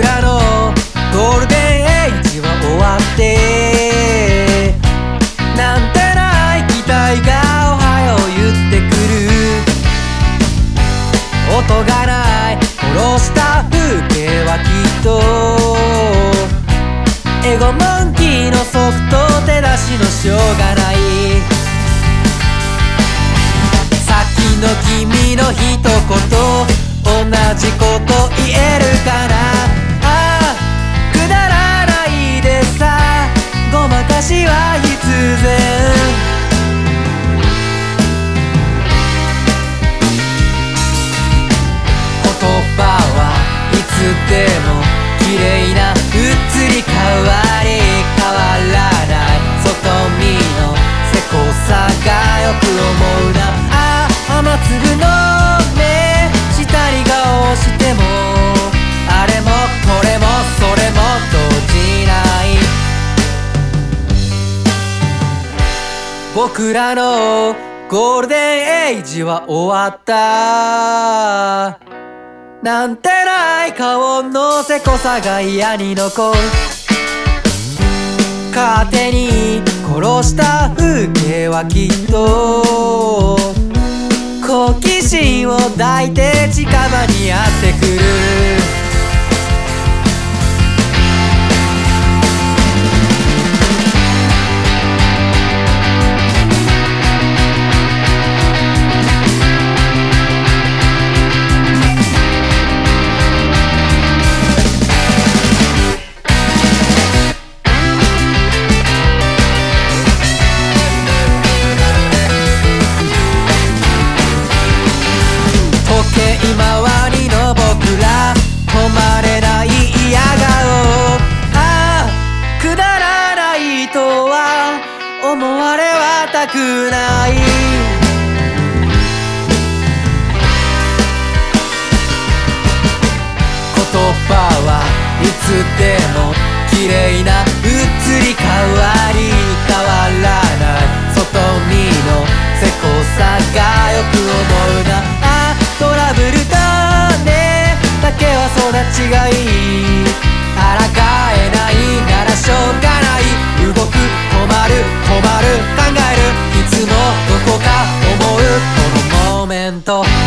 らのゴールデンエイジは終わってなんてない期待がおはよう言ってくる。音がない殺した風景はきっとエゴモンキーのソフト手出しのしょうがない。さっきの君の一言同じこと言えつでも綺麗な移り変わり変わらない外見のせこさがよく思うな。あ雨粒の目下に顔しても。あれもこれもそれも動じない。僕らのゴールデンエイジは終わった。なんてない顔のせこさが嫌に残る。勝手に殺した風景はきっと。好奇心を抱いて近場にやってくる。思われはたくない。言葉はいつでも綺麗な移り変わり変わらない。外見のせこさがよく思うな。あトラブルだね。だけは育ちがいい。tanto.